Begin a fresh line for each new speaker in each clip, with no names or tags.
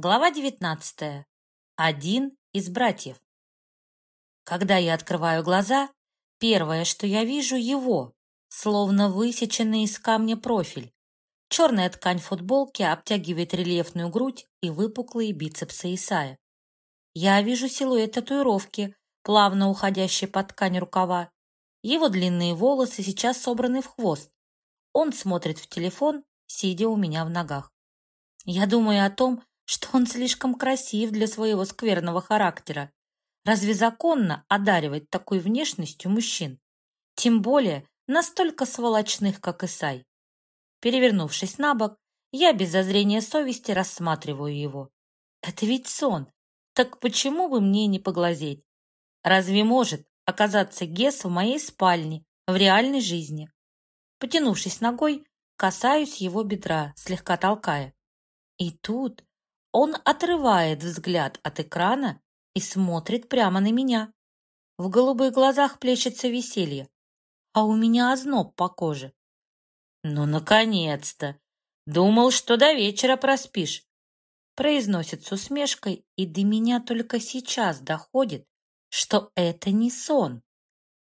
Глава 19. Один из братьев. Когда я открываю глаза, первое, что я вижу, его, словно высеченный из камня профиль. Черная ткань футболки обтягивает рельефную грудь и выпуклые бицепсы Исая. Я вижу силуэт татуировки, плавно уходящий под ткань рукава. Его длинные волосы сейчас собраны в хвост. Он смотрит в телефон, сидя у меня в ногах. Я думаю о том, что он слишком красив для своего скверного характера. Разве законно одаривать такой внешностью мужчин? Тем более настолько сволочных, как Исай. Перевернувшись на бок, я без зазрения совести рассматриваю его. Это ведь сон. Так почему бы мне не поглазеть? Разве может оказаться Гес в моей спальне, в реальной жизни? Потянувшись ногой, касаюсь его бедра, слегка толкая. И тут он отрывает взгляд от экрана и смотрит прямо на меня. В голубых глазах плещется веселье, а у меня озноб по коже. «Ну, наконец-то! Думал, что до вечера проспишь!» Произносит с усмешкой, и до меня только сейчас доходит, что это не сон.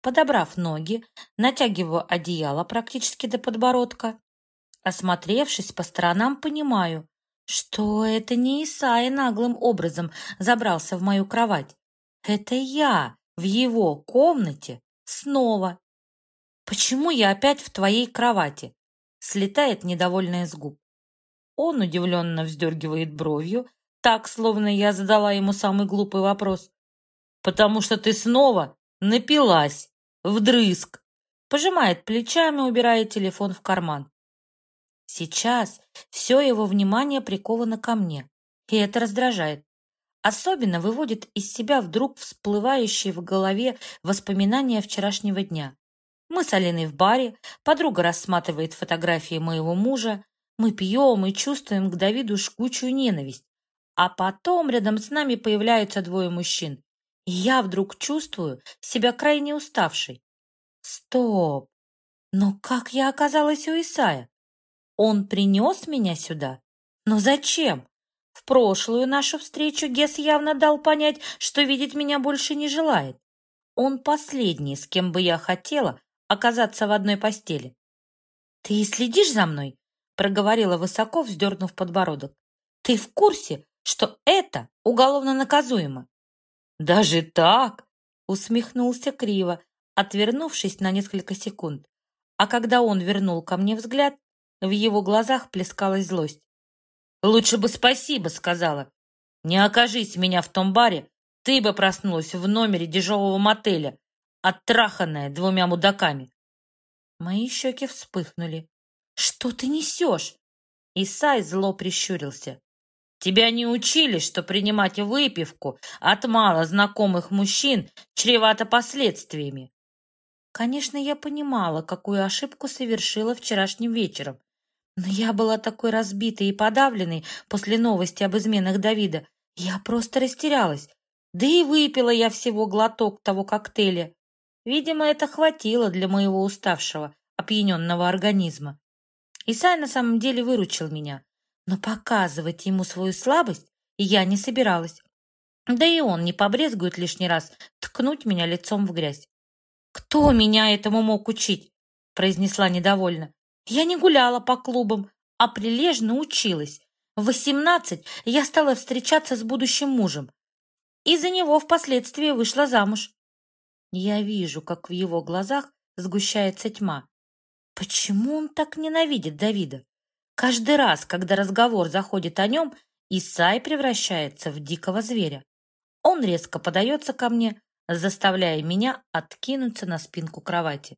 Подобрав ноги, натягиваю одеяло практически до подбородка. Осмотревшись по сторонам, понимаю, что это не Исай наглым образом забрался в мою кровать. Это я в его комнате снова. Почему я опять в твоей кровати? Слетает недовольная с губ. Он удивленно вздергивает бровью, так, словно я задала ему самый глупый вопрос. «Потому что ты снова напилась, вдрызг!» Пожимает плечами, убирая телефон в карман. Сейчас все его внимание приковано ко мне, и это раздражает. Особенно выводит из себя вдруг всплывающие в голове воспоминания вчерашнего дня. Мы с Алиной в баре, подруга рассматривает фотографии моего мужа, мы пьем и чувствуем к Давиду жгучую ненависть. А потом рядом с нами появляются двое мужчин. И я вдруг чувствую себя крайне уставшей. Стоп! Но как я оказалась у Исая? Он принес меня сюда? Но зачем? В прошлую нашу встречу Гес явно дал понять, что видеть меня больше не желает. Он последний, с кем бы я хотела оказаться в одной постели. «Ты следишь за мной?» — проговорила высоко, вздернув подбородок. «Ты в курсе, что это уголовно наказуемо?» «Даже так?» — усмехнулся криво, отвернувшись на несколько секунд. А когда он вернул ко мне взгляд, в его глазах плескалась злость. «Лучше бы спасибо», — сказала. «Не окажись меня в том баре, ты бы проснулась в номере дешевого мотеля, оттраханная двумя мудаками». Мои щеки вспыхнули. «Что ты несешь?» Исай зло прищурился. «Тебя не учили, что принимать выпивку от мало знакомых мужчин чревато последствиями?» Конечно, я понимала, какую ошибку совершила вчерашним вечером. Но я была такой разбитой и подавленной после новости об изменах Давида. Я просто растерялась. Да и выпила я всего глоток того коктейля. Видимо, это хватило для моего уставшего, опьяненного организма. Исай на самом деле выручил меня. Но показывать ему свою слабость я не собиралась. Да и он не побрезгует лишний раз ткнуть меня лицом в грязь. «Кто меня этому мог учить?» произнесла недовольно. Я не гуляла по клубам, а прилежно училась. В восемнадцать я стала встречаться с будущим мужем. И за него впоследствии вышла замуж. Я вижу, как в его глазах сгущается тьма. Почему он так ненавидит Давида? Каждый раз, когда разговор заходит о нем, Исай превращается в дикого зверя. Он резко подается ко мне, заставляя меня откинуться на спинку кровати.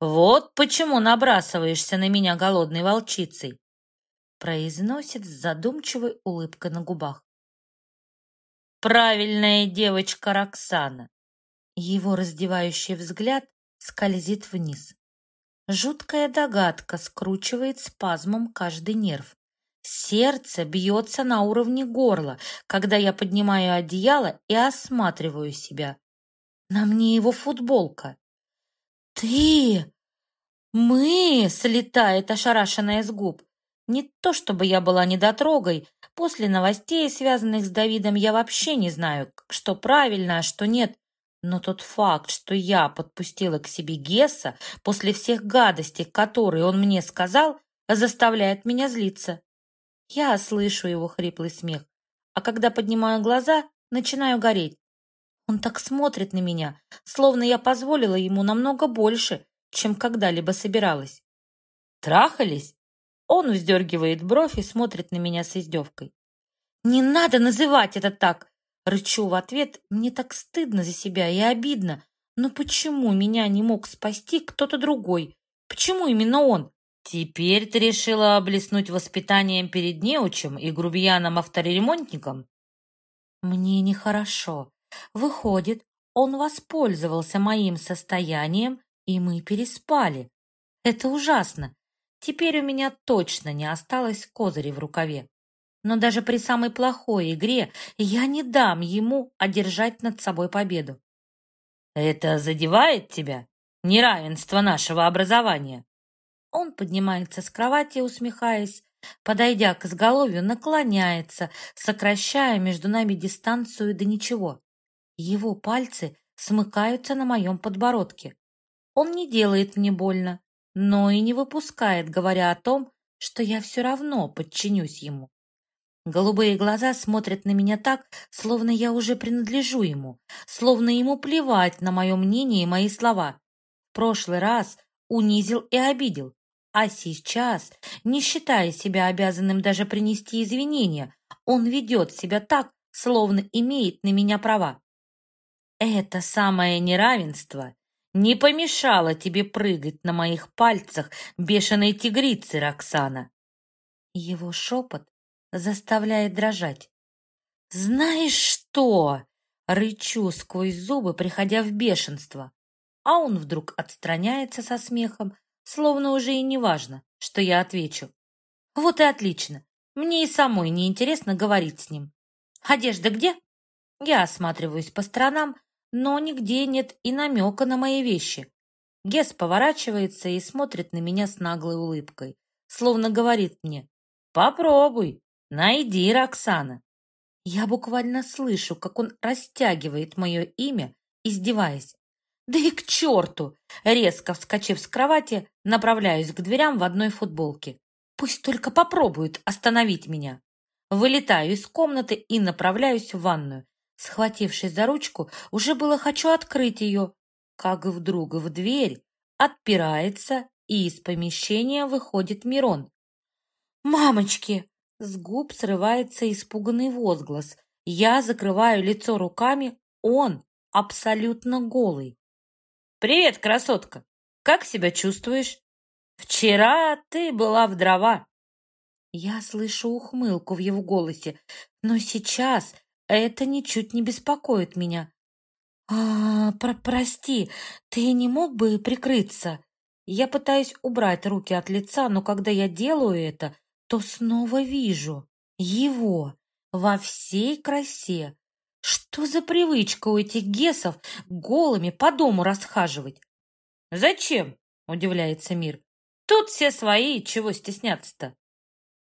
«Вот почему набрасываешься на меня голодной волчицей!» произносит с задумчивой улыбкой на губах. «Правильная девочка Роксана!» Его раздевающий взгляд скользит вниз. Жуткая догадка скручивает спазмом каждый нерв. Сердце бьется на уровне горла, когда я поднимаю одеяло и осматриваю себя. На мне его футболка. «Ты!» «Мы!» — слетает ошарашенная с губ. Не то чтобы я была недотрогой, После новостей, связанных с Давидом, я вообще не знаю, что правильно, а что нет. Но тот факт, что я подпустила к себе Гесса после всех гадостей, которые он мне сказал, заставляет меня злиться. Я слышу его хриплый смех, а когда поднимаю глаза, начинаю гореть. Он так смотрит на меня, словно я позволила ему намного больше, чем когда-либо собиралась. Трахались? Он вздергивает бровь и смотрит на меня с издевкой. «Не надо называть это так!» Рычу в ответ. Мне так стыдно за себя и обидно. Но почему меня не мог спасти кто-то другой? Почему именно он? Теперь ты решила блеснуть воспитанием перед неучем и грубияном-авторемонтником? Мне нехорошо. Выходит, он воспользовался моим состоянием, и мы переспали. Это ужасно. Теперь у меня точно не осталось козырей в рукаве. Но даже при самой плохой игре я не дам ему одержать над собой победу. Это задевает тебя? Неравенство нашего образования. Он поднимается с кровати, усмехаясь, подойдя к изголовью, наклоняется, сокращая между нами дистанцию до ничего. Его пальцы смыкаются на моем подбородке. Он не делает мне больно, но и не выпускает, говоря о том, что я все равно подчинюсь ему. Голубые глаза смотрят на меня так, словно я уже принадлежу ему, словно ему плевать на мое мнение и мои слова. В прошлый раз унизил и обидел, а сейчас, не считая себя обязанным даже принести извинения, он ведет себя так, словно имеет на меня права. Это самое неравенство не помешало тебе прыгать на моих пальцах бешеной тигрицы, Роксана. Его шепот заставляет дрожать. «Знаешь что?» — рычу сквозь зубы, приходя в бешенство. А он вдруг отстраняется со смехом, словно уже и не важно, что я отвечу. Вот и отлично. Мне и самой неинтересно говорить с ним. Одежда где? Я осматриваюсь по сторонам, но нигде нет и намека на мои вещи. Гес поворачивается и смотрит на меня с наглой улыбкой, словно говорит мне «Попробуй, найди Роксана». Я буквально слышу, как он растягивает мое имя, издеваясь. «Да и к черту!» Резко вскочив с кровати, направляюсь к дверям в одной футболке. Пусть только попробуют остановить меня. Вылетаю из комнаты и направляюсь в ванную, Схватившись за ручку, уже было хочу открыть ее, как вдруг в дверь отпирается, и из помещения выходит Мирон. «Мамочки!» С губ срывается испуганный возглас. Я закрываю лицо руками, он абсолютно голый. «Привет, красотка! Как себя чувствуешь? Вчера ты была в дрова!» Я слышу ухмылку в его голосе, но сейчас это ничуть не беспокоит меня. «А, про прости, ты не мог бы прикрыться?» Я пытаюсь убрать руки от лица, но когда я делаю это, то снова вижу его во всей красе. Что за привычка у этих гесов голыми по дому расхаживать? «Зачем?» — удивляется Мир. «Тут все свои, чего стесняться-то?»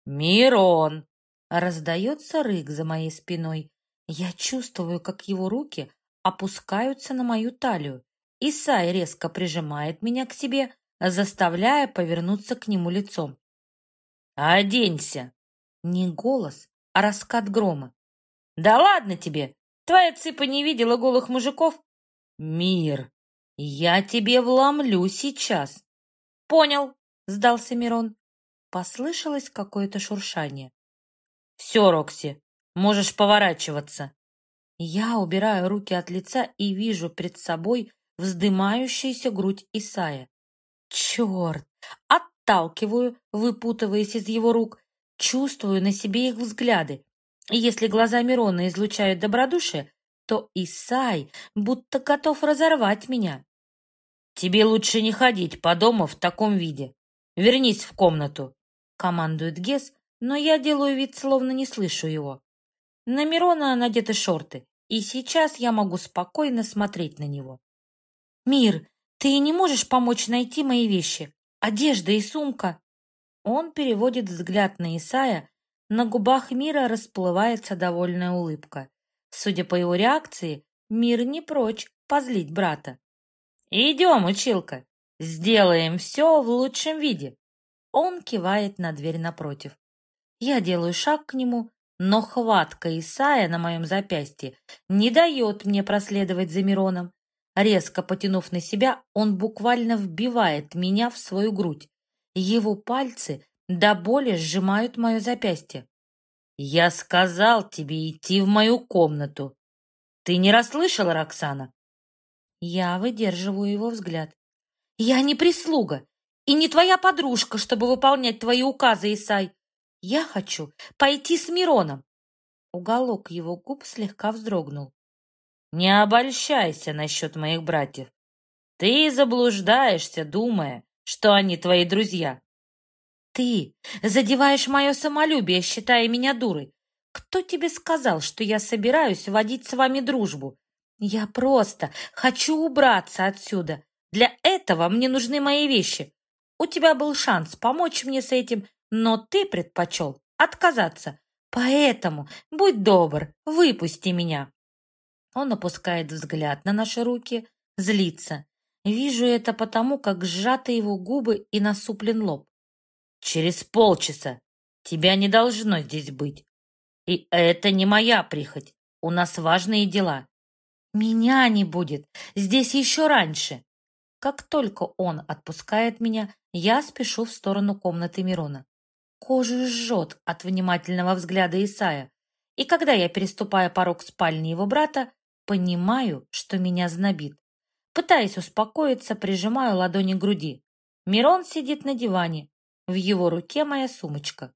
«Мирон!» — раздается рык за моей спиной. Я чувствую, как его руки опускаются на мою талию. Исай резко прижимает меня к себе, заставляя повернуться к нему лицом. «Оденься!» Не голос, а раскат грома. «Да ладно тебе! Твоя цыпа не видела голых мужиков?» «Мир! Я тебе вломлю сейчас!» «Понял!» — сдался Мирон. Послышалось какое-то шуршание. «Все, Рокси, Можешь поворачиваться. Я убираю руки от лица и вижу перед собой вздымающуюся грудь Исая. Черт! Отталкиваю, выпутываясь из его рук, чувствую на себе их взгляды. И если глаза Мирона излучают добродушие, то Исай будто готов разорвать меня. «Тебе лучше не ходить по дому в таком виде. Вернись в комнату», — командует Гес, но я делаю вид, словно не слышу его. На Мирона надеты шорты, и сейчас я могу спокойно смотреть на него. «Мир, ты не можешь помочь найти мои вещи? Одежда и сумка?» Он переводит взгляд на Исая, На губах Мира расплывается довольная улыбка. Судя по его реакции, Мир не прочь позлить брата. «Идем, училка, сделаем все в лучшем виде». Он кивает на дверь напротив. Я делаю шаг к нему, но хватка Исая на моем запястье не дает мне проследовать за Мироном. Резко потянув на себя, он буквально вбивает меня в свою грудь. Его пальцы до боли сжимают мое запястье. «Я сказал тебе идти в мою комнату. Ты не расслышала, Роксана?» Я выдерживаю его взгляд. «Я не прислуга и не твоя подружка, чтобы выполнять твои указы, Исай. Я хочу пойти с Мироном». Уголок его губ слегка вздрогнул. «Не обольщайся насчет моих братьев. Ты заблуждаешься, думая, что они твои друзья. Ты задеваешь мое самолюбие, считая меня дурой. Кто тебе сказал, что я собираюсь водить с вами дружбу? Я просто хочу убраться отсюда. Для этого мне нужны мои вещи. У тебя был шанс помочь мне с этим, но ты предпочел отказаться. Поэтому, будь добр, выпусти меня. Он опускает взгляд на наши руки, злится. Вижу это потому, как сжаты его губы и насуплен лоб. Через полчаса. Тебя не должно здесь быть. И это не моя прихоть. У нас важные дела. Меня не будет. Здесь еще раньше. Как только он отпускает меня, я спешу в сторону комнаты Мирона. Кожу жжет от внимательного взгляда Исая. И когда я переступаю порог спальни его брата, понимаю, что меня знобит. Пытаясь успокоиться, прижимаю ладони к груди. Мирон сидит на диване, в его руке моя сумочка.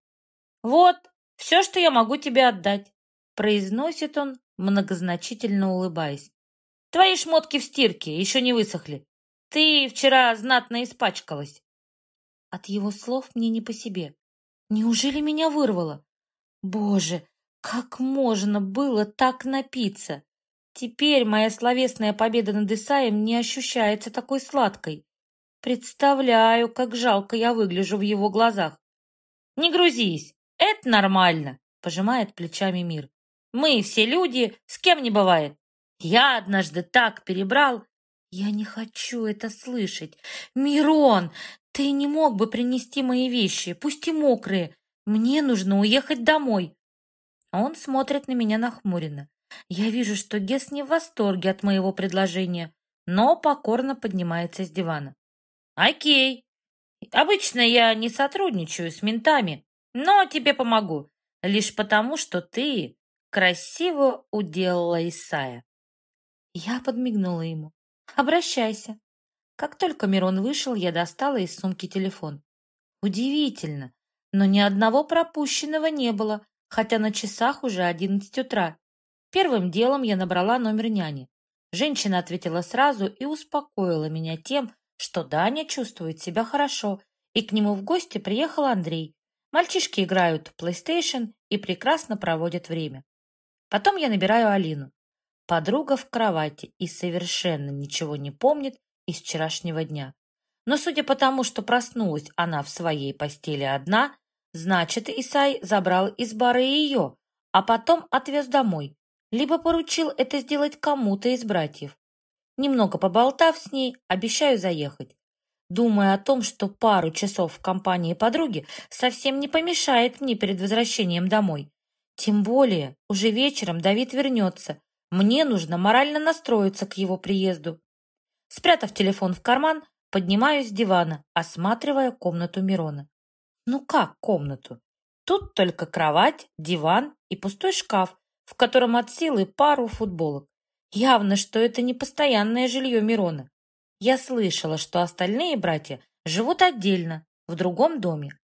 «Вот, все, что я могу тебе отдать», — произносит он, многозначительно улыбаясь. «Твои шмотки в стирке еще не высохли. Ты вчера знатно испачкалась». От его слов мне не по себе. Неужели меня вырвало? Боже, как можно было так напиться? Теперь моя словесная победа над Исаем не ощущается такой сладкой. Представляю, как жалко я выгляжу в его глазах. Не грузись, это нормально, пожимает плечами мир. Мы все люди, с кем не бывает. Я однажды так перебрал. Я не хочу это слышать. Мирон, ты не мог бы принести мои вещи, пусть и мокрые. Мне нужно уехать домой. Он смотрит на меня нахмуренно. Я вижу, что Гес не в восторге от моего предложения, но покорно поднимается с дивана. Окей. Обычно я не сотрудничаю с ментами, но тебе помогу. Лишь потому, что ты красиво уделала Исая. Я подмигнула ему. Обращайся. Как только Мирон вышел, я достала из сумки телефон. Удивительно, но ни одного пропущенного не было, хотя на часах уже одиннадцать утра. Первым делом я набрала номер няни. Женщина ответила сразу и успокоила меня тем, что Даня чувствует себя хорошо, и к нему в гости приехал Андрей. Мальчишки играют в PlayStation и прекрасно проводят время. Потом я набираю Алину. Подруга в кровати и совершенно ничего не помнит из вчерашнего дня. Но судя по тому, что проснулась она в своей постели одна, значит, Исай забрал из бара ее, а потом отвез домой, либо поручил это сделать кому-то из братьев. Немного поболтав с ней, обещаю заехать. Думая о том, что пару часов в компании подруги совсем не помешает мне перед возвращением домой. Тем более, уже вечером Давид вернется. Мне нужно морально настроиться к его приезду. Спрятав телефон в карман, поднимаюсь с дивана, осматривая комнату Мирона. Ну как комнату? Тут только кровать, диван и пустой шкаф, в котором от силы пару футболок. Явно, что это не постоянное жилье Мирона. Я слышала, что остальные братья живут отдельно, в другом доме.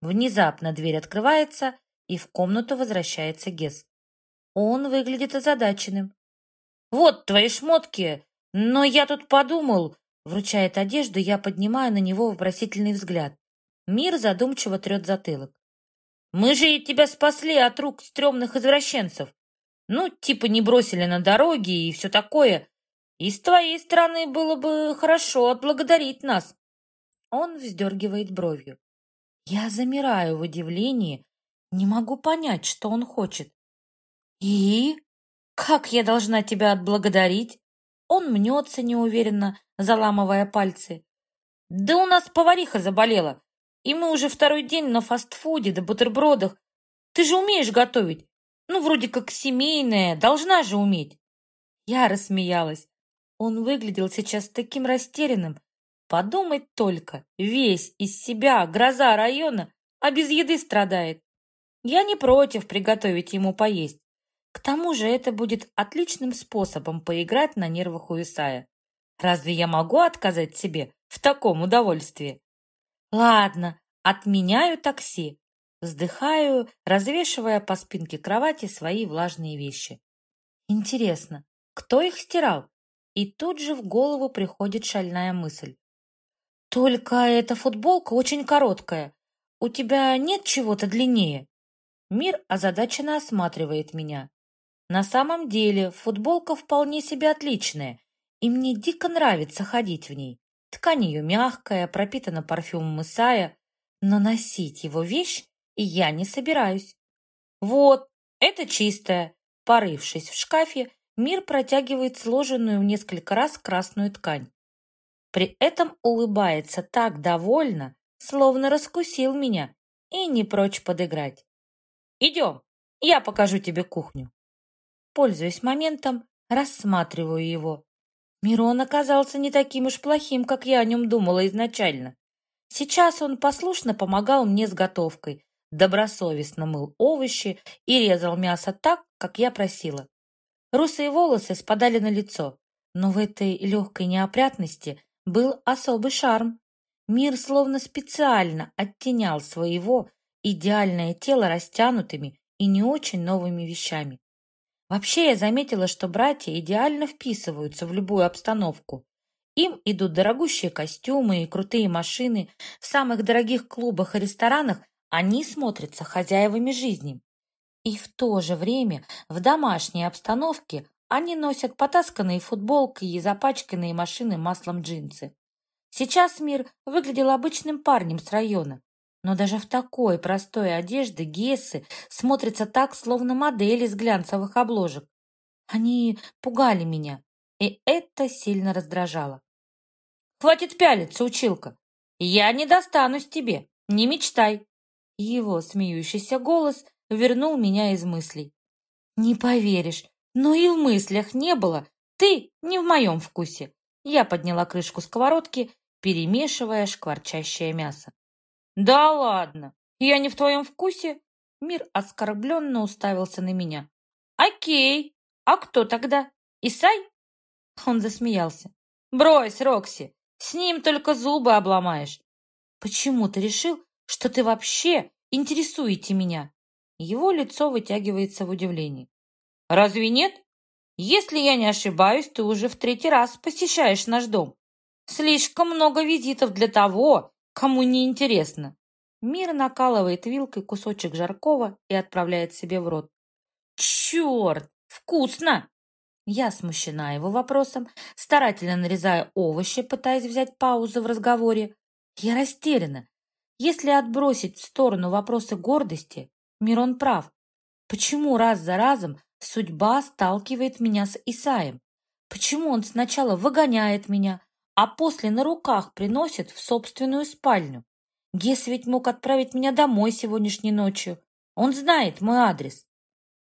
Внезапно дверь открывается, и в комнату возвращается Гес. Он выглядит озадаченным. «Вот твои шмотки, но я тут подумал...» Вручает одежду, я поднимаю на него вопросительный взгляд. Мир задумчиво трет затылок. «Мы же тебя спасли от рук стрёмных извращенцев. Ну, типа не бросили на дороге и все такое. И с твоей стороны было бы хорошо отблагодарить нас. Он вздергивает бровью. Я замираю в удивлении. Не могу понять, что он хочет. И? Как я должна тебя отблагодарить? Он мнется неуверенно, заламывая пальцы. Да у нас повариха заболела, и мы уже второй день на фастфуде да бутербродах. Ты же умеешь готовить? Ну, вроде как семейная, должна же уметь. Я рассмеялась. Он выглядел сейчас таким растерянным. Подумать только, весь из себя гроза района, а без еды страдает. Я не против приготовить ему поесть. К тому же это будет отличным способом поиграть на нервах у Исая. Разве я могу отказать себе в таком удовольствии? Ладно, отменяю такси. Вздыхаю, развешивая по спинке кровати свои влажные вещи. Интересно, кто их стирал? И тут же в голову приходит шальная мысль. Только эта футболка очень короткая. У тебя нет чего-то длиннее? Мир озадаченно осматривает меня. На самом деле футболка вполне себе отличная, и мне дико нравится ходить в ней. Ткань ее мягкая, пропитана парфюмом Исая, но носить его вещь я не собираюсь. Вот, это чистая. Порывшись в шкафе, Мир протягивает сложенную в несколько раз красную ткань. При этом улыбается так довольно, словно раскусил меня и не прочь подыграть. «Идем, я покажу тебе кухню». Пользуясь моментом, рассматриваю его. Мирон оказался не таким уж плохим, как я о нем думала изначально. Сейчас он послушно помогал мне с готовкой, добросовестно мыл овощи и резал мясо так, как я просила. Русые волосы спадали на лицо, но в этой легкой неопрятности был особый шарм. Мир словно специально оттенял своего идеальное тело растянутыми и не очень новыми вещами. Вообще я заметила, что братья идеально вписываются в любую обстановку. Им идут дорогущие костюмы и крутые машины. В самых дорогих клубах и ресторанах они смотрятся хозяевами жизни. И в то же время в домашней обстановке они носят потасканные футболки и запачканные машины маслом джинсы. Сейчас мир выглядел обычным парнем с района, но даже в такой простой одежде Гессы смотрятся так, словно модели с глянцевых обложек. Они пугали меня, и это сильно раздражало. «Хватит пялиться, училка! Я не достанусь тебе, не мечтай!» Его смеющийся голос вернул меня из мыслей. «Не поверишь, но и в мыслях не было. Ты не в моем вкусе!» Я подняла крышку сковородки, перемешивая шкварчащее мясо. «Да ладно! Я не в твоем вкусе?» Мир оскорбленно уставился на меня. «Окей! А кто тогда? Исай?» Он засмеялся. «Брось, Рокси! С ним только зубы обломаешь!» «Почему ты решил, что ты вообще интересуете меня?» Его лицо вытягивается в удивлении. «Разве нет? Если я не ошибаюсь, ты уже в третий раз посещаешь наш дом. Слишком много визитов для того, Кому не интересно. Мир накалывает вилкой кусочек жаркого и отправляет себе в рот. Черт, вкусно! Я смущена его вопросом, старательно нарезая овощи, пытаясь взять паузу в разговоре. Я растеряна. Если отбросить в сторону вопросы гордости, Мирон прав. Почему раз за разом судьба сталкивает меня с Исаем? Почему он сначала выгоняет меня, а после на руках приносит в собственную спальню. Гес ведь мог отправить меня домой сегодняшней ночью. Он знает мой адрес.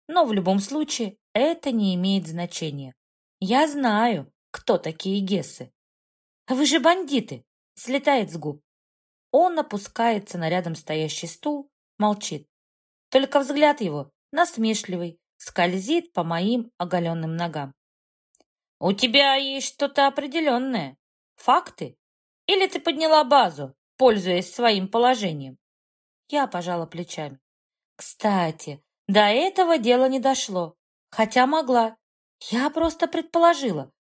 Но в любом случае это не имеет значения. Я знаю, кто такие Гессы. Вы же бандиты! Слетает с губ. Он опускается на рядом стоящий стул, молчит. Только взгляд его, насмешливый, скользит по моим оголенным ногам. «У тебя есть что-то определенное», Факты? Или ты подняла базу, пользуясь своим положением? Я пожала плечами. Кстати, до этого дела не дошло. Хотя могла. Я просто предположила.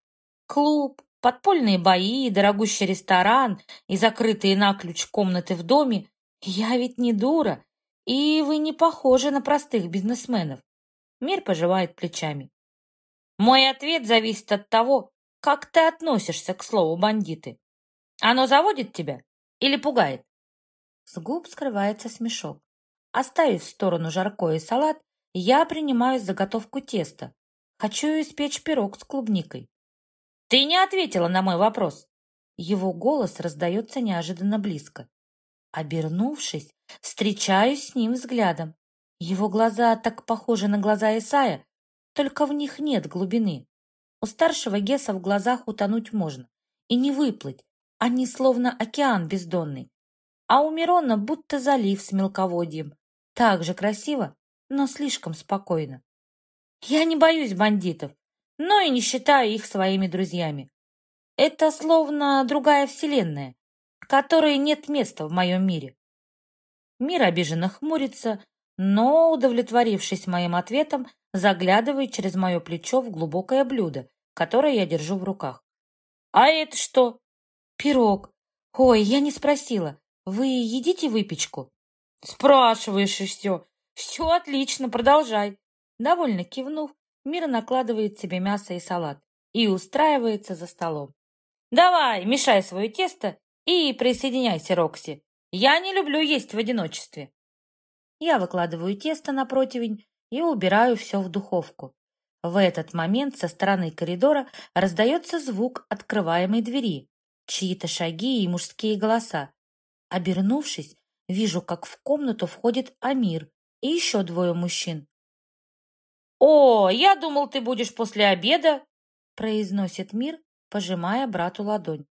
Клуб, подпольные бои, дорогущий ресторан и закрытые на ключ комнаты в доме. Я ведь не дура, и вы не похожи на простых бизнесменов. Мир поживает плечами. Мой ответ зависит от того, как ты относишься к слову бандиты? Оно заводит тебя или пугает? С губ скрывается смешок. Оставив в сторону жаркое и салат, я принимаюсь заготовку теста. Хочу испечь пирог с клубникой. «Ты не ответила на мой вопрос!» Его голос раздается неожиданно близко. Обернувшись, встречаюсь с ним взглядом. Его глаза так похожи на глаза Исая, только в них нет глубины. У старшего Геса в глазах утонуть можно и не выплыть, они словно океан бездонный. А у Мирона будто залив с мелководьем. Так же красиво, но слишком спокойно. Я не боюсь бандитов, но и не считаю их своими друзьями. Это словно другая вселенная, которой нет места в моем мире. Мир обиженно хмурится, но, удовлетворившись моим ответом, заглядывает через мое плечо в глубокое блюдо, которое я держу в руках. «А это что?» «Пирог. Ой, я не спросила. Вы едите выпечку?» «Спрашиваешь и все. Все отлично, продолжай». Довольно кивнув, Мира накладывает себе мясо и салат и устраивается за столом. «Давай, мешай свое тесто и присоединяйся, Рокси. Я не люблю есть в одиночестве». Я выкладываю тесто на противень и убираю все в духовку. В этот момент со стороны коридора раздается звук открываемой двери, чьи-то шаги и мужские голоса. Обернувшись, вижу, как в комнату входит Амир и еще двое мужчин. «О, я думал, ты будешь после обеда!» произносит Мир, пожимая брату ладонь.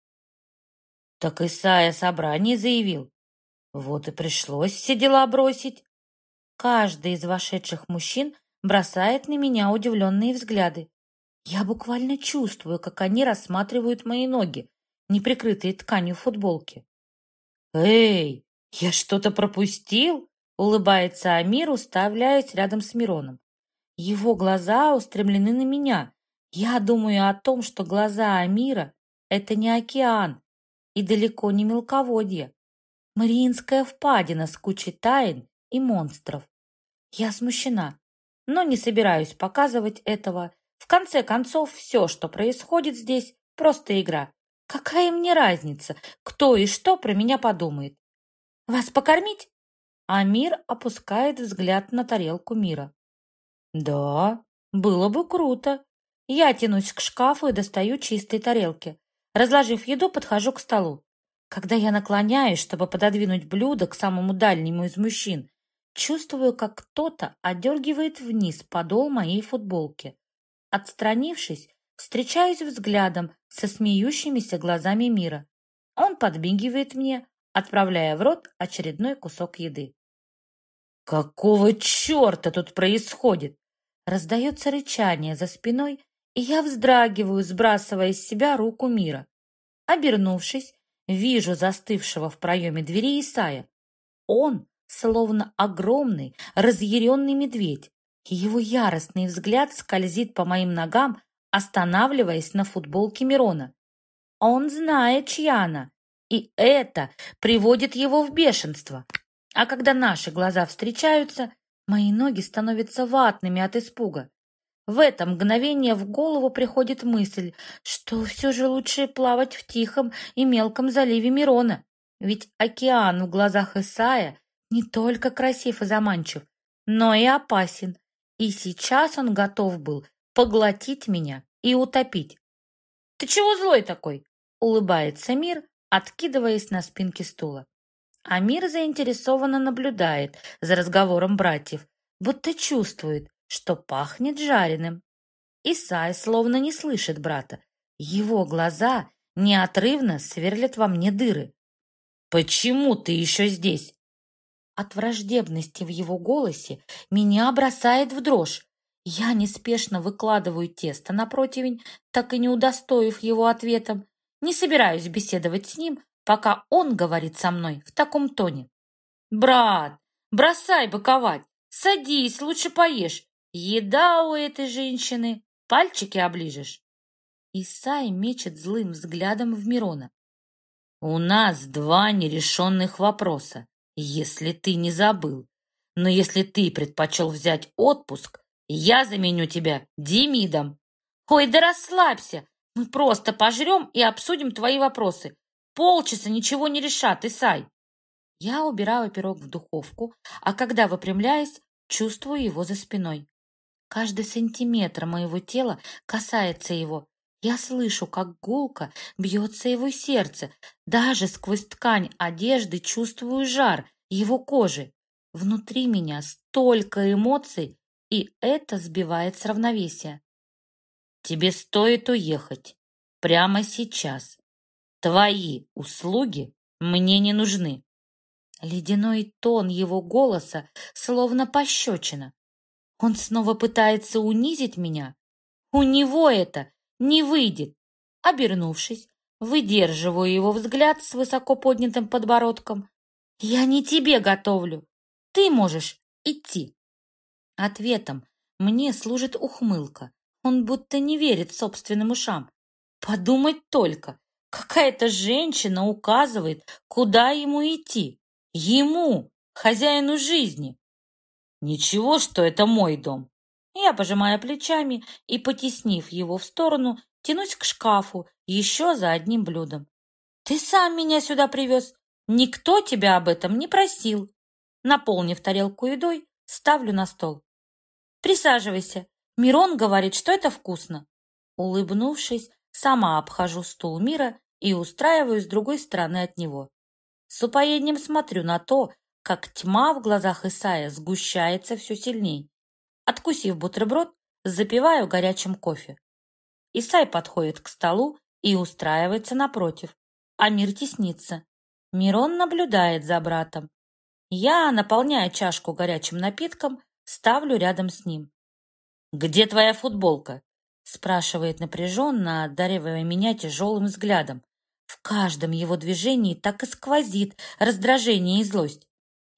Так Исайя собрание заявил. Вот и пришлось все дела бросить. Каждый из вошедших мужчин бросает на меня удивленные взгляды. Я буквально чувствую, как они рассматривают мои ноги, не прикрытые тканью футболки. «Эй, я что-то пропустил?» — улыбается Амир, уставляясь рядом с Мироном. Его глаза устремлены на меня. Я думаю о том, что глаза Амира — это не океан и далеко не мелководье. Мариинская впадина с кучей тайн и монстров. Я смущена, но не собираюсь показывать этого. В конце концов, все, что происходит здесь, просто игра. Какая мне разница, кто и что про меня подумает? Вас покормить? Амир опускает взгляд на тарелку мира. Да, было бы круто. Я тянусь к шкафу и достаю чистые тарелки. Разложив еду, подхожу к столу. Когда я наклоняюсь, чтобы пододвинуть блюдо к самому дальнему из мужчин, чувствую, как кто-то одергивает вниз подол моей футболки. Отстранившись, встречаюсь взглядом со смеющимися глазами мира. Он подмигивает мне, отправляя в рот очередной кусок еды. «Какого черта тут происходит?» Раздается рычание за спиной, и я вздрагиваю, сбрасывая с себя руку мира. Обернувшись, вижу застывшего в проеме двери Исая. Он словно огромный, разъяренный медведь. Его яростный взгляд скользит по моим ногам, останавливаясь на футболке Мирона. Он знает, чья она, и это приводит его в бешенство. А когда наши глаза встречаются, мои ноги становятся ватными от испуга. В это мгновение в голову приходит мысль, что все же лучше плавать в тихом и мелком заливе Мирона. Ведь океан в глазах Исая не только красив и заманчив, но и опасен. И сейчас он готов был поглотить меня и утопить. «Ты чего злой такой?» — улыбается Мир, откидываясь на спинке стула. А Мир заинтересованно наблюдает за разговором братьев, будто чувствует, что пахнет жареным. Исай словно не слышит брата. Его глаза неотрывно сверлят во мне дыры. «Почему ты еще здесь?» От враждебности в его голосе меня бросает в дрожь. Я неспешно выкладываю тесто на противень, так и не удостоив его ответом. Не собираюсь беседовать с ним, пока он говорит со мной в таком тоне. «Брат, бросай быковать! Садись, лучше поешь. Еда у этой женщины. Пальчики оближешь. Исай мечет злым взглядом в Мирона. У нас два нерешенных вопроса, если ты не забыл. Но если ты предпочел взять отпуск, я заменю тебя Демидом. Ой, да расслабься. Мы просто пожрем и обсудим твои вопросы. Полчаса ничего не решат, Исай. Я убираю пирог в духовку, а когда выпрямляюсь, чувствую его за спиной. Каждый сантиметр моего тела касается его. Я слышу, как гулко бьется его сердце. Даже сквозь ткань одежды чувствую жар его кожи. Внутри меня столько эмоций, и это сбивает с равновесия. Тебе стоит уехать. Прямо сейчас. Твои услуги мне не нужны. Ледяной тон его голоса словно пощечина. Он снова пытается унизить меня. У него это не выйдет. Обернувшись, выдерживаю его взгляд с высоко поднятым подбородком. Я не тебе готовлю. Ты можешь идти. Ответом мне служит ухмылка. Он будто не верит собственным ушам. Подумать только, какая-то женщина указывает, куда ему идти. Ему, хозяину жизни. Ничего, что это мой дом. Я пожимаю плечами и, потеснив его в сторону, тянусь к шкафу еще за одним блюдом. Ты сам меня сюда привез. Никто тебя об этом не просил. Наполнив тарелку едой, ставлю на стол. Присаживайся. Мирон говорит, что это вкусно. Улыбнувшись, сама обхожу стул мира и устраиваюсь с другой стороны от него. С упоением смотрю на то, как тьма в глазах Исая сгущается все сильней. Откусив бутерброд, запиваю горячим кофе. Исай подходит к столу и устраивается напротив, а мир теснится. Мирон наблюдает за братом. Я, наполняя чашку горячим напитком, ставлю рядом с ним. «Где твоя футболка?» Спрашивает напряженно, одаривая меня тяжелым взглядом. В каждом его движении так и сквозит раздражение и злость.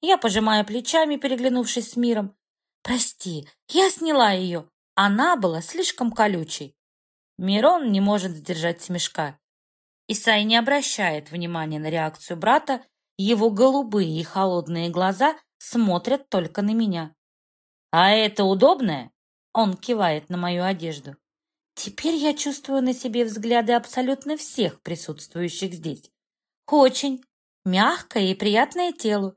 Я пожимаю плечами, переглянувшись с миром. «Прости, я сняла ее. Она была слишком колючей». Мирон не может сдержать смешка. Исай не обращает внимания на реакцию брата, его голубые и холодные глаза смотрят только на меня. «А это удобное?» Он кивает на мою одежду. Теперь я чувствую на себе взгляды абсолютно всех присутствующих здесь. Очень мягкое и приятное телу.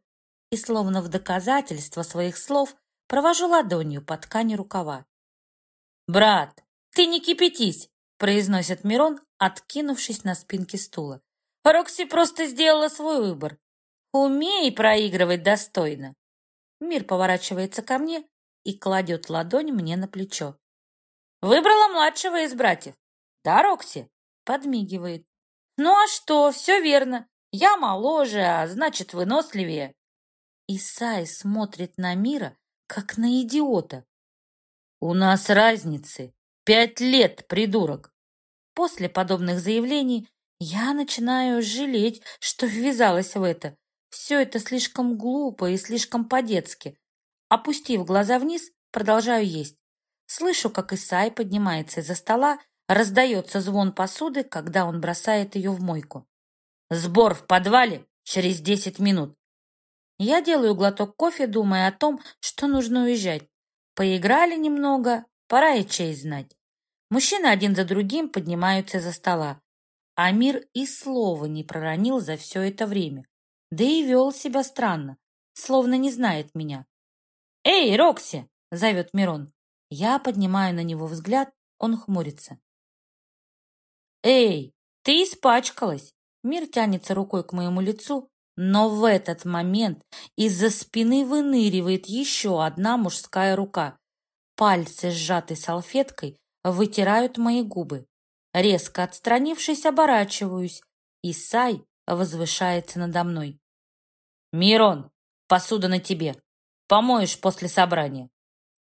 И словно в доказательство своих слов провожу ладонью по ткани рукава. «Брат, ты не кипятись!» произносит Мирон, откинувшись на спинке стула. Рокси просто сделала свой выбор. Умей проигрывать достойно. Мир поворачивается ко мне и кладет ладонь мне на плечо. Выбрала младшего из братьев. Да, Рокси? Подмигивает. Ну а что, все верно. Я моложе, а значит выносливее. Исай смотрит на Мира, как на идиота. У нас разницы. Пять лет, придурок. После подобных заявлений я начинаю жалеть, что ввязалась в это. Все это слишком глупо и слишком по-детски. Опустив глаза вниз, продолжаю есть. Слышу, как Исай поднимается из-за стола, раздается звон посуды, когда он бросает ее в мойку. «Сбор в подвале через десять минут». Я делаю глоток кофе, думая о том, что нужно уезжать. Поиграли немного, пора и честь знать. Мужчины один за другим поднимаются из-за стола. Амир и слова не проронил за все это время. Да и вел себя странно, словно не знает меня. «Эй, Рокси!» — зовет Мирон. Я поднимаю на него взгляд, он хмурится. «Эй, ты испачкалась!» Мир тянется рукой к моему лицу, но в этот момент из-за спины выныривает еще одна мужская рука. Пальцы, сжатой салфеткой, вытирают мои губы. Резко отстранившись, оборачиваюсь. Исай возвышается надо мной. «Мирон, посуда на тебе. Помоешь после собрания».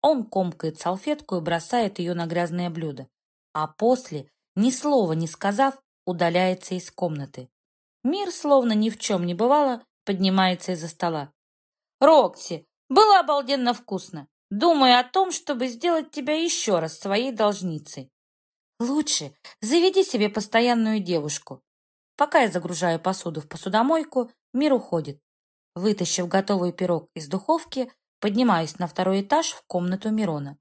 Он комкает салфетку и бросает ее на грязное блюдо. А после, ни слова не сказав, удаляется из комнаты. Мир, словно ни в чем не бывало, поднимается из-за стола. «Рокси, было обалденно вкусно. Думаю о том, чтобы сделать тебя еще раз своей должницей. Лучше заведи себе постоянную девушку. Пока я загружаю посуду в посудомойку, мир уходит. Вытащив готовый пирог из духовки, Поднимаюсь на второй этаж в комнату Мирона.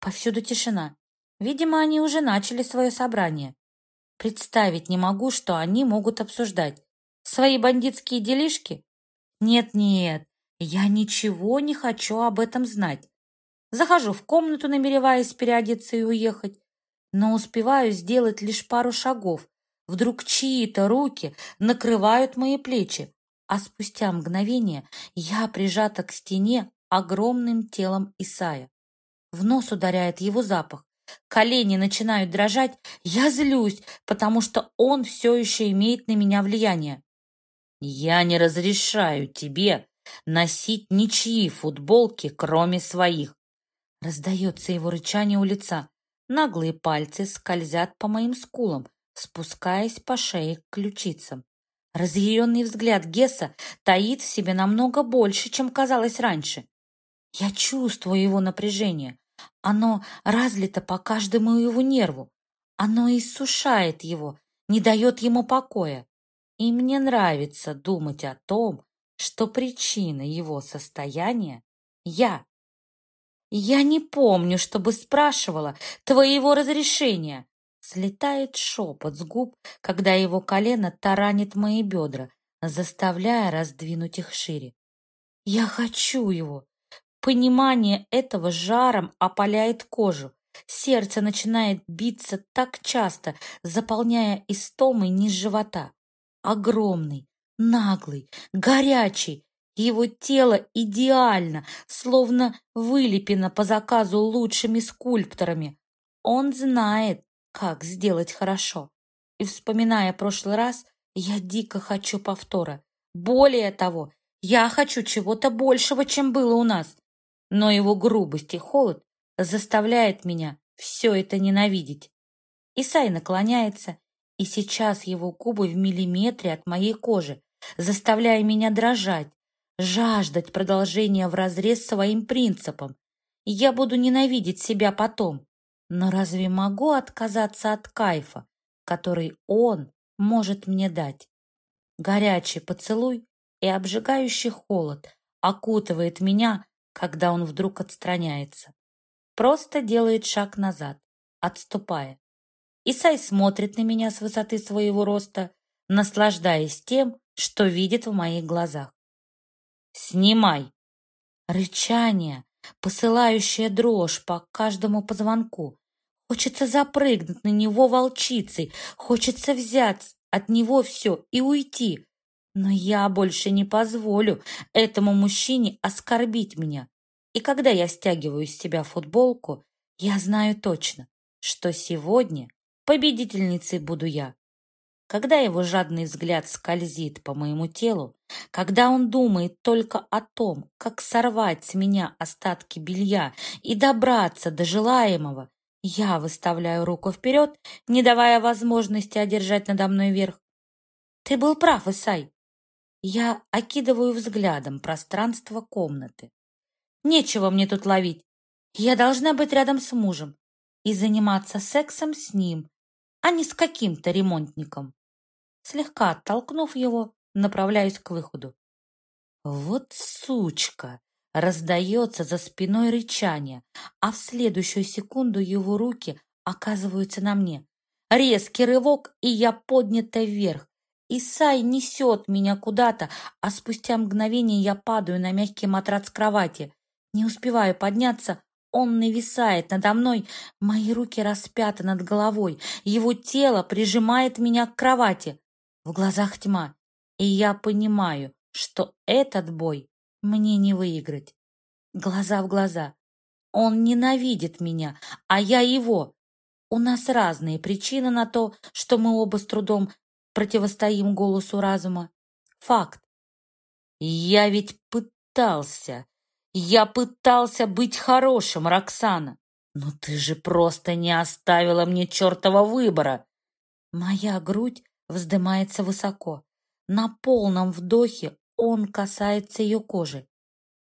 Повсюду тишина. Видимо, они уже начали свое собрание. Представить не могу, что они могут обсуждать. Свои бандитские делишки? Нет-нет, я ничего не хочу об этом знать. Захожу в комнату, намереваясь переодеться и уехать, но успеваю сделать лишь пару шагов. Вдруг чьи-то руки накрывают мои плечи, а спустя мгновение я прижата к стене огромным телом Исая. В нос ударяет его запах. Колени начинают дрожать. Я злюсь, потому что он все еще имеет на меня влияние. «Я не разрешаю тебе носить ничьи футболки, кроме своих!» Раздается его рычание у лица. Наглые пальцы скользят по моим скулам, спускаясь по шее к ключицам. Разъяренный взгляд Гесса таит в себе намного больше, чем казалось раньше. Я чувствую его напряжение. Оно разлито по каждому его нерву. Оно иссушает его, не дает ему покоя. И мне нравится думать о том, что причина его состояния — я. Я не помню, чтобы спрашивала твоего разрешения. Слетает шепот с губ, когда его колено таранит мои бедра, заставляя раздвинуть их шире. Я хочу его. Понимание этого жаром опаляет кожу. Сердце начинает биться так часто, заполняя истомой низ живота. Огромный, наглый, горячий. Его тело идеально, словно вылеплено по заказу лучшими скульпторами. Он знает, как сделать хорошо. И, вспоминая прошлый раз, я дико хочу повтора. Более того, я хочу чего-то большего, чем было у нас но его грубость и холод заставляет меня все это ненавидеть. Исай наклоняется, и сейчас его губы в миллиметре от моей кожи, заставляя меня дрожать, жаждать продолжения вразрез своим принципам. Я буду ненавидеть себя потом. Но разве могу отказаться от кайфа, который он может мне дать? Горячий поцелуй и обжигающий холод окутывает меня, когда он вдруг отстраняется. Просто делает шаг назад, отступая. Исай смотрит на меня с высоты своего роста, наслаждаясь тем, что видит в моих глазах. «Снимай!» Рычание, посылающее дрожь по каждому позвонку. Хочется запрыгнуть на него волчицей, хочется взять от него все и уйти, но я больше не позволю этому мужчине оскорбить меня. И когда я стягиваю с себя футболку, я знаю точно, что сегодня победительницей буду я. Когда его жадный взгляд скользит по моему телу, когда он думает только о том, как сорвать с меня остатки белья и добраться до желаемого, я выставляю руку вперед, не давая возможности одержать надо мной верх. Ты был прав, Исай. Я окидываю взглядом пространство комнаты. Нечего мне тут ловить. Я должна быть рядом с мужем и заниматься сексом с ним, а не с каким-то ремонтником. Слегка оттолкнув его, направляюсь к выходу. Вот сучка! Раздается за спиной рычание, а в следующую секунду его руки оказываются на мне. Резкий рывок, и я поднята вверх, Исай несет меня куда-то, а спустя мгновение я падаю на мягкий матрац кровати. Не успеваю подняться, он нависает надо мной, мои руки распяты над головой, его тело прижимает меня к кровати. В глазах тьма, и я понимаю, что этот бой мне не выиграть. Глаза в глаза. Он ненавидит меня, а я его. У нас разные причины на то, что мы оба с трудом противостоим голосу разума. Факт. Я ведь пытался. Я пытался быть хорошим, Роксана. Но ты же просто не оставила мне чертова выбора. Моя грудь вздымается высоко. На полном вдохе он касается ее кожи.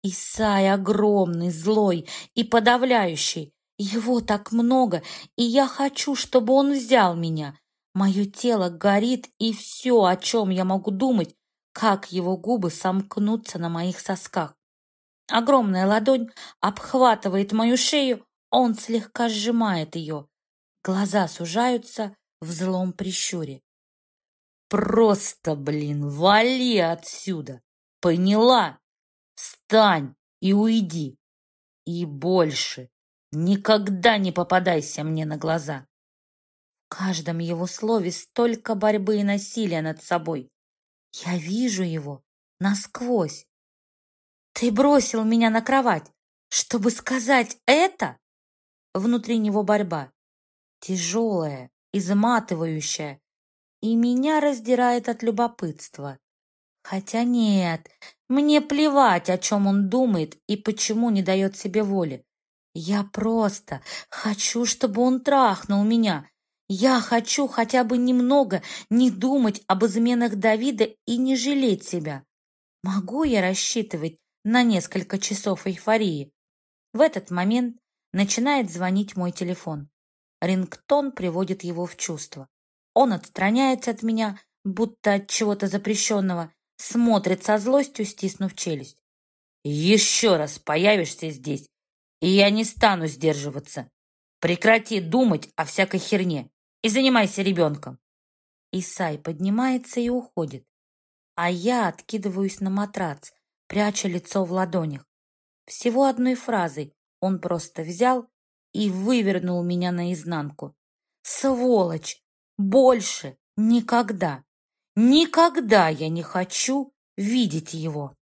Исай огромный, злой и подавляющий. Его так много, и я хочу, чтобы он взял меня, Мое тело горит, и все, о чем я могу думать, как его губы сомкнутся на моих сосках. Огромная ладонь обхватывает мою шею, он слегка сжимает ее. Глаза сужаются в злом прищуре. «Просто, блин, вали отсюда!» Поняла? Встань и уйди. И больше никогда не попадайся мне на глаза. Каждом его слове столько борьбы и насилия над собой. Я вижу его насквозь. Ты бросил меня на кровать, чтобы сказать это? Внутри него борьба. Тяжелая, изматывающая. И меня раздирает от любопытства. Хотя нет, мне плевать, о чем он думает и почему не дает себе воли. Я просто хочу, чтобы он трахнул меня. Я хочу хотя бы немного не думать об изменах Давида и не жалеть себя. Могу я рассчитывать на несколько часов эйфории? В этот момент начинает звонить мой телефон. Рингтон приводит его в чувство. Он отстраняется от меня, будто от чего-то запрещенного, смотрит со злостью, стиснув челюсть. «Еще раз появишься здесь, и я не стану сдерживаться. Прекрати думать о всякой херне и занимайся ребенком». Исай поднимается и уходит, а я откидываюсь на матрац, пряча лицо в ладонях. Всего одной фразой он просто взял и вывернул меня наизнанку. Сволочь! Больше никогда! Никогда я не хочу видеть его.